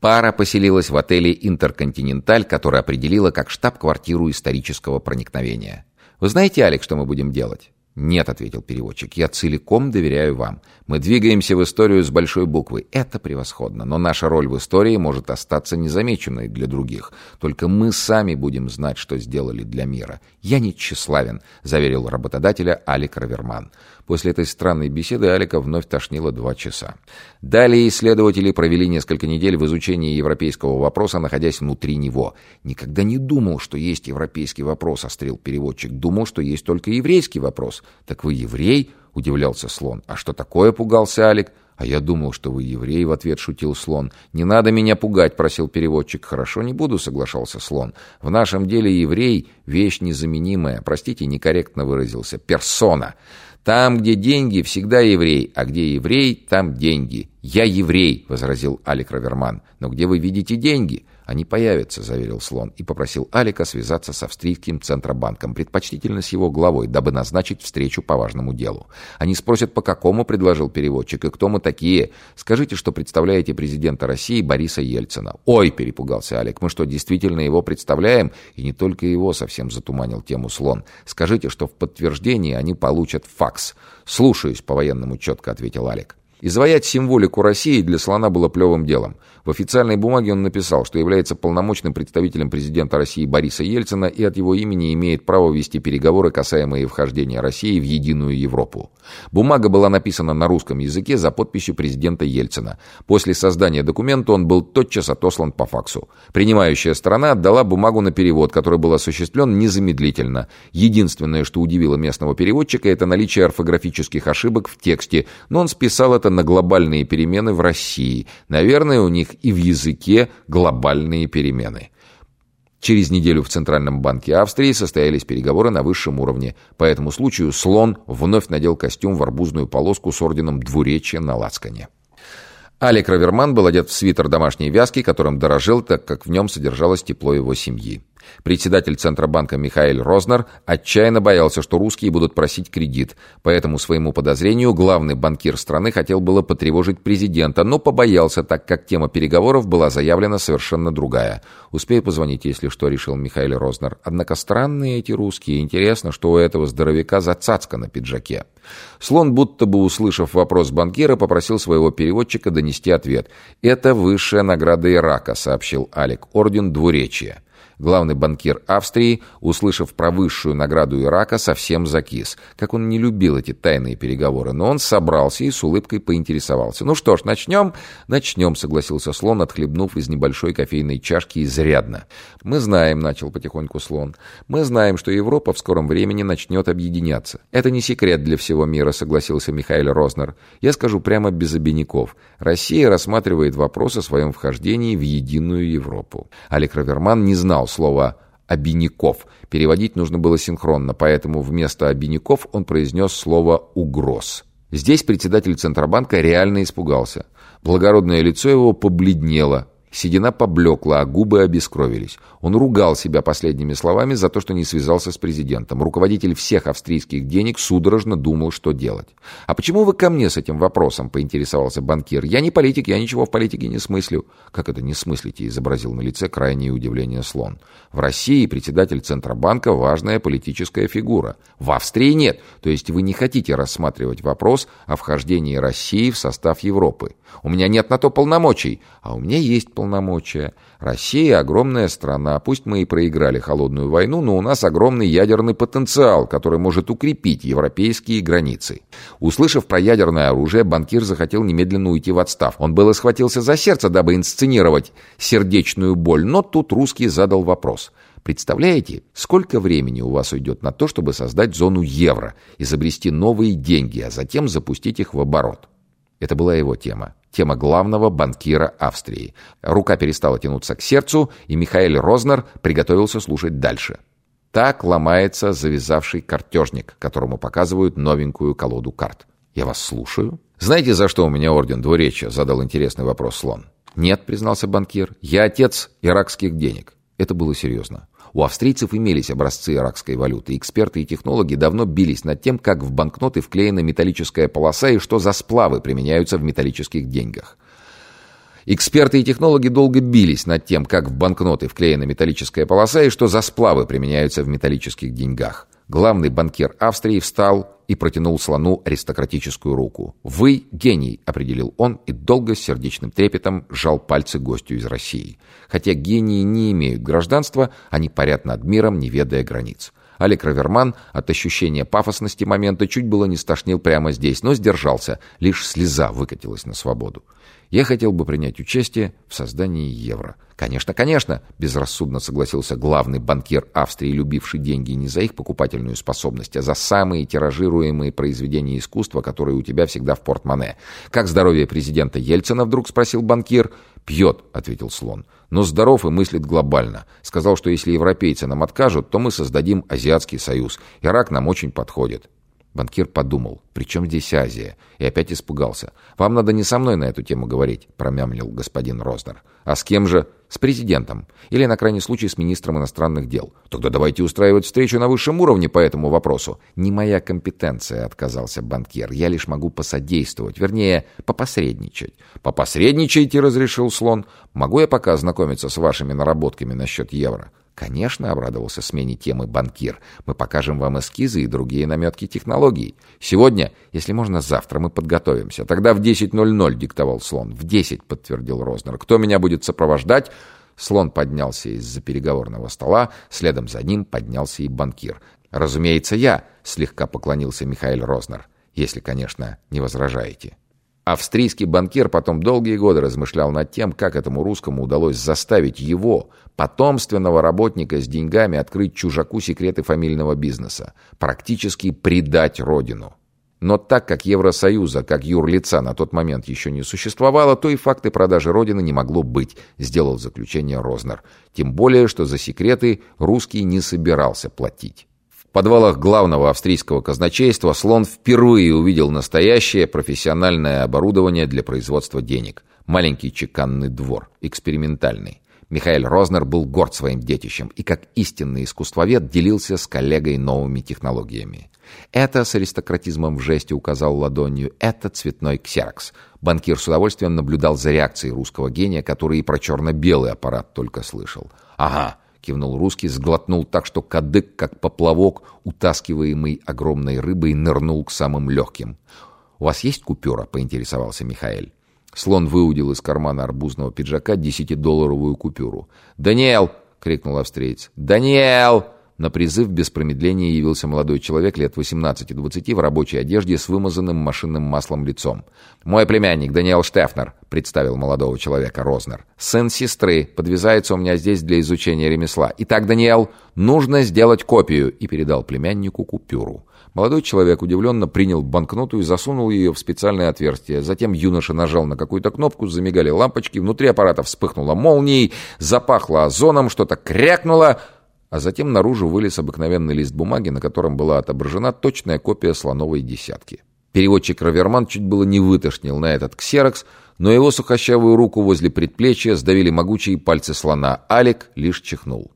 Пара поселилась в отеле «Интерконтиненталь», который определила как штаб-квартиру исторического проникновения. «Вы знаете, Алекс, что мы будем делать?» «Нет», — ответил переводчик, — «я целиком доверяю вам. Мы двигаемся в историю с большой буквы. Это превосходно, но наша роль в истории может остаться незамеченной для других. Только мы сами будем знать, что сделали для мира. Я не тщеславен», — заверил работодателя Алик Раверман. После этой странной беседы Алика вновь тошнило два часа. Далее исследователи провели несколько недель в изучении европейского вопроса, находясь внутри него. «Никогда не думал, что есть европейский вопрос», — острил переводчик. «Думал, что есть только еврейский вопрос». «Так вы еврей?» — удивлялся слон. «А что такое?» — пугался Алик. «А я думал, что вы еврей», — в ответ шутил слон. «Не надо меня пугать», — просил переводчик. «Хорошо, не буду», — соглашался слон. «В нашем деле еврей — вещь незаменимая. Простите, некорректно выразился. Персона». Там, где деньги, всегда еврей, а где еврей, там деньги. «Я еврей», — возразил Алик Раверман. «Но где вы видите деньги?» «Они появятся», — заверил Слон и попросил Алика связаться с австрийским центробанком, предпочтительно с его главой, дабы назначить встречу по важному делу. «Они спросят, по какому?» — предложил переводчик. «И кто мы такие? Скажите, что представляете президента России Бориса Ельцина». «Ой!» — перепугался Алик. «Мы что, действительно его представляем?» И не только его совсем затуманил тему Слон. «Скажите, что в подтверждении они получат факс». «Слушаюсь», — по-военному четко ответил Алик. Изваять символику России для слона было плевым делом. В официальной бумаге он написал, что является полномочным представителем президента России Бориса Ельцина и от его имени имеет право вести переговоры, касаемые вхождения России в единую Европу. Бумага была написана на русском языке за подписью президента Ельцина. После создания документа он был тотчас отослан по факсу. Принимающая сторона отдала бумагу на перевод, который был осуществлен незамедлительно. Единственное, что удивило местного переводчика, это наличие орфографических ошибок в тексте, но он списал это на глобальные перемены в России. Наверное, у них и в языке глобальные перемены. Через неделю в Центральном банке Австрии состоялись переговоры на высшем уровне. По этому случаю слон вновь надел костюм в арбузную полоску с орденом двуречия на лацкане. Алик Раверман был одет в свитер домашней вязки, которым дорожил, так как в нем содержалось тепло его семьи. Председатель Центробанка Михаил Рознер отчаянно боялся, что русские будут просить кредит. По этому своему подозрению главный банкир страны хотел было потревожить президента, но побоялся, так как тема переговоров была заявлена совершенно другая. «Успею позвонить, если что», — решил Михаил Рознер. Однако странные эти русские. Интересно, что у этого здоровяка за цацка на пиджаке. Слон, будто бы услышав вопрос банкира, попросил своего переводчика донести ответ. «Это высшая награда Ирака», — сообщил Алик, — «орден двуречия». Главный банкир Австрии, услышав про высшую награду Ирака, совсем закис. Как он не любил эти тайные переговоры, но он собрался и с улыбкой поинтересовался. «Ну что ж, начнем?» «Начнем», — согласился слон, отхлебнув из небольшой кофейной чашки изрядно. «Мы знаем», — начал потихоньку слон, «мы знаем, что Европа в скором времени начнет объединяться. Это не секрет для всего мира», — согласился Михаил Рознер. «Я скажу прямо без обиняков. Россия рассматривает вопрос о своем вхождении в единую Европу». Алик Раверман не знал, слово «обиняков». Переводить нужно было синхронно, поэтому вместо «обиняков» он произнес слово «угроз». Здесь председатель Центробанка реально испугался. Благородное лицо его побледнело, Седина поблекла, а губы обескровились. Он ругал себя последними словами за то, что не связался с президентом. Руководитель всех австрийских денег судорожно думал, что делать. «А почему вы ко мне с этим вопросом?» — поинтересовался банкир. «Я не политик, я ничего в политике не смыслю». «Как это не смыслите?» — изобразил на лице крайнее удивление слон. «В России председатель Центробанка — важная политическая фигура. В Австрии нет. То есть вы не хотите рассматривать вопрос о вхождении России в состав Европы. У меня нет на то полномочий, а у меня есть полномочия. Россия огромная страна, пусть мы и проиграли холодную войну, но у нас огромный ядерный потенциал, который может укрепить европейские границы. Услышав про ядерное оружие, банкир захотел немедленно уйти в отставку. Он было схватился за сердце, дабы инсценировать сердечную боль, но тут русский задал вопрос. Представляете, сколько времени у вас уйдет на то, чтобы создать зону евро, изобрести новые деньги, а затем запустить их в оборот? Это была его тема. Тема главного банкира Австрии. Рука перестала тянуться к сердцу, и Михаил Рознер приготовился слушать дальше. Так ломается завязавший картежник, которому показывают новенькую колоду карт. «Я вас слушаю». «Знаете, за что у меня орден двуречия?» — задал интересный вопрос слон. «Нет», — признался банкир, — «я отец иракских денег». Это было серьезно. У австрийцев имелись образцы иракской валюты. Эксперты и технологи давно бились над тем, как в банкноты вклеена металлическая полоса и что за сплавы применяются в металлических деньгах. Эксперты и технологи долго бились над тем, как в банкноты вклеена металлическая полоса и что за сплавы применяются в металлических деньгах. Главный банкир Австрии встал и протянул слону аристократическую руку. «Вы гений», — определил он и долго с сердечным трепетом сжал пальцы гостю из России. Хотя гении не имеют гражданства, они парят над миром, не ведая границ. Алек Раверман от ощущения пафосности момента чуть было не стошнил прямо здесь, но сдержался, лишь слеза выкатилась на свободу. Я хотел бы принять участие в создании евро. Конечно, конечно, безрассудно согласился главный банкир Австрии, любивший деньги не за их покупательную способность, а за самые тиражируемые произведения искусства, которые у тебя всегда в портмоне. Как здоровье президента Ельцина, вдруг спросил банкир. «Пьет», — ответил слон, — «но здоров и мыслит глобально. Сказал, что если европейцы нам откажут, то мы создадим Азиатский союз. Ирак нам очень подходит». Банкир подумал, при чем здесь Азия? И опять испугался. «Вам надо не со мной на эту тему говорить», — промямлил господин Рознер. «А с кем же?» «С президентом. Или, на крайний случай, с министром иностранных дел. Тогда давайте устраивать встречу на высшем уровне по этому вопросу». «Не моя компетенция», — отказался банкир. «Я лишь могу посодействовать, вернее, попосредничать». «Попосредничайте», — разрешил слон. «Могу я пока ознакомиться с вашими наработками насчет евро?» «Конечно», — обрадовался смене темы банкир. «Мы покажем вам эскизы и другие наметки технологий. Сегодня, если можно, завтра мы подготовимся. Тогда в 10.00 диктовал слон. В 10, подтвердил Рознер. Кто меня будет сопровождать?» Слон поднялся из-за переговорного стола, следом за ним поднялся и банкир. «Разумеется, я», — слегка поклонился Михаил Рознер. «Если, конечно, не возражаете». Австрийский банкир потом долгие годы размышлял над тем, как этому русскому удалось заставить его, потомственного работника с деньгами, открыть чужаку секреты фамильного бизнеса, практически предать родину. Но так как Евросоюза, как юрлица, на тот момент еще не существовало, то и факты продажи Родины не могло быть, сделал заключение Рознер. Тем более, что за секреты русский не собирался платить. В подвалах главного австрийского казначейства Слон впервые увидел настоящее профессиональное оборудование для производства денег. Маленький чеканный двор, экспериментальный. Михаил Рознер был горд своим детищем и, как истинный искусствовед, делился с коллегой новыми технологиями. Это с аристократизмом в жесте указал ладонью. Это цветной ксерокс. Банкир с удовольствием наблюдал за реакцией русского гения, который и про черно-белый аппарат только слышал. «Ага, кивнул русский, сглотнул так, что кадык, как поплавок, утаскиваемый огромной рыбой, нырнул к самым легким. «У вас есть купюра?» — поинтересовался Михаил. Слон выудил из кармана арбузного пиджака десятидолларовую купюру. «Даниэл!» — крикнул австриец. «Даниэл!» На призыв без промедления явился молодой человек лет 18-20 в рабочей одежде с вымазанным машинным маслом лицом. «Мой племянник Даниэл Штефнер», — представил молодого человека Рознер. «Сын сестры. Подвязается у меня здесь для изучения ремесла. Итак, Даниэл, нужно сделать копию», — и передал племяннику купюру. Молодой человек удивленно принял банкноту и засунул ее в специальное отверстие. Затем юноша нажал на какую-то кнопку, замигали лампочки, внутри аппарата вспыхнула молнией, запахло озоном, что-то крякнуло — а затем наружу вылез обыкновенный лист бумаги, на котором была отображена точная копия слоновой десятки. Переводчик Раверман чуть было не вытошнил на этот ксерокс, но его сухощавую руку возле предплечья сдавили могучие пальцы слона. Алик лишь чихнул.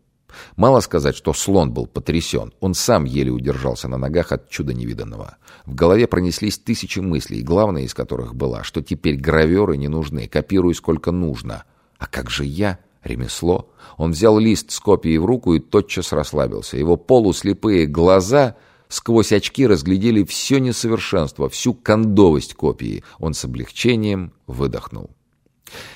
Мало сказать, что слон был потрясен. Он сам еле удержался на ногах от чуда невиданного. В голове пронеслись тысячи мыслей, главная из которых была, что теперь граверы не нужны, копируй сколько нужно. А как же я? Ремесло? Он взял лист с копией в руку и тотчас расслабился. Его полуслепые глаза сквозь очки разглядели все несовершенство, всю кондовость копии. Он с облегчением выдохнул.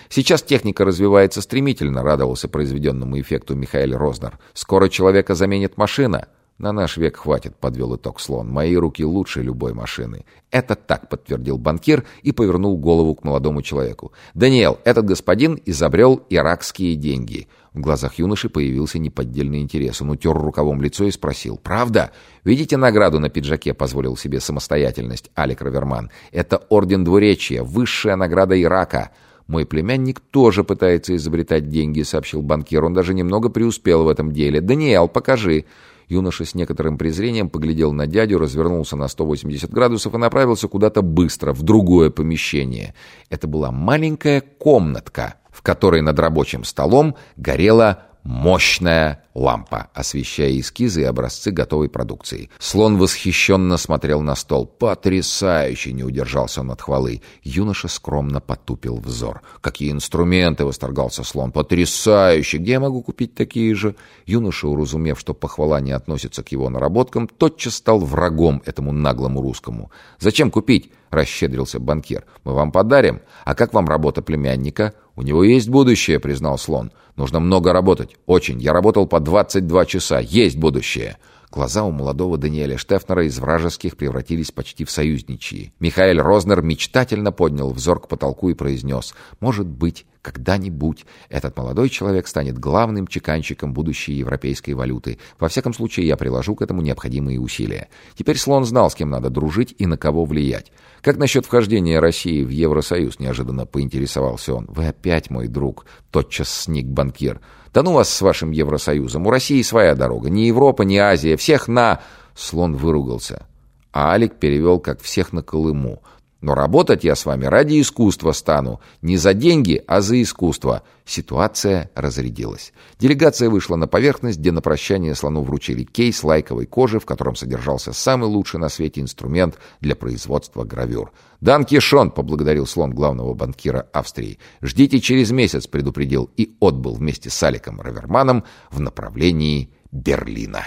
Сейчас техника развивается стремительно, радовался произведенному эффекту Михаил Рознер. Скоро человека заменит машина. «На наш век хватит», — подвел итог слон. «Мои руки лучше любой машины». «Это так», — подтвердил банкир и повернул голову к молодому человеку. «Даниэл, этот господин изобрел иракские деньги». В глазах юноши появился неподдельный интерес. Он утер рукавом лицо и спросил. «Правда? Видите награду на пиджаке?» — позволил себе самостоятельность Алик Раверман. «Это орден двуречия, высшая награда Ирака». «Мой племянник тоже пытается изобретать деньги», — сообщил банкир. «Он даже немного преуспел в этом деле. Даниэл, покажи». Юноша с некоторым презрением поглядел на дядю, развернулся на 180 градусов и направился куда-то быстро, в другое помещение. Это была маленькая комнатка, в которой над рабочим столом горела мощная лампа, освещая эскизы и образцы готовой продукции. Слон восхищенно смотрел на стол. «Потрясающе!» — не удержался он от хвалы. Юноша скромно потупил взор. «Какие инструменты!» — восторгался слон. «Потрясающе! Где я могу купить такие же?» Юноша, уразумев, что похвала не относится к его наработкам, тотчас стал врагом этому наглому русскому. «Зачем купить?» — расщедрился банкир. «Мы вам подарим. А как вам работа племянника?» «У него есть будущее», — признал слон. «Нужно много работать. Очень. Я работал по 22 часа. Есть будущее». Глаза у молодого Даниэля Штефнера из вражеских превратились почти в союзничьи. Михаил Рознер мечтательно поднял взор к потолку и произнес «Может быть, когда-нибудь этот молодой человек станет главным чеканщиком будущей европейской валюты. Во всяком случае, я приложу к этому необходимые усилия. Теперь слон знал, с кем надо дружить и на кого влиять. Как насчет вхождения России в Евросоюз, неожиданно поинтересовался он. Вы опять мой друг, тотчас сник банкир. Да ну вас с вашим Евросоюзом. У России своя дорога. Ни Европа, ни Азия. Всех на... Слон выругался. А Алик перевел, как всех на Колыму. Но работать я с вами ради искусства стану. Не за деньги, а за искусство. Ситуация разрядилась. Делегация вышла на поверхность, где на прощание слону вручили кейс лайковой кожи, в котором содержался самый лучший на свете инструмент для производства гравюр. «Дан Кишон», — поблагодарил слон главного банкира Австрии. «Ждите через месяц», — предупредил и отбыл вместе с Аликом Раверманом в направлении Берлина.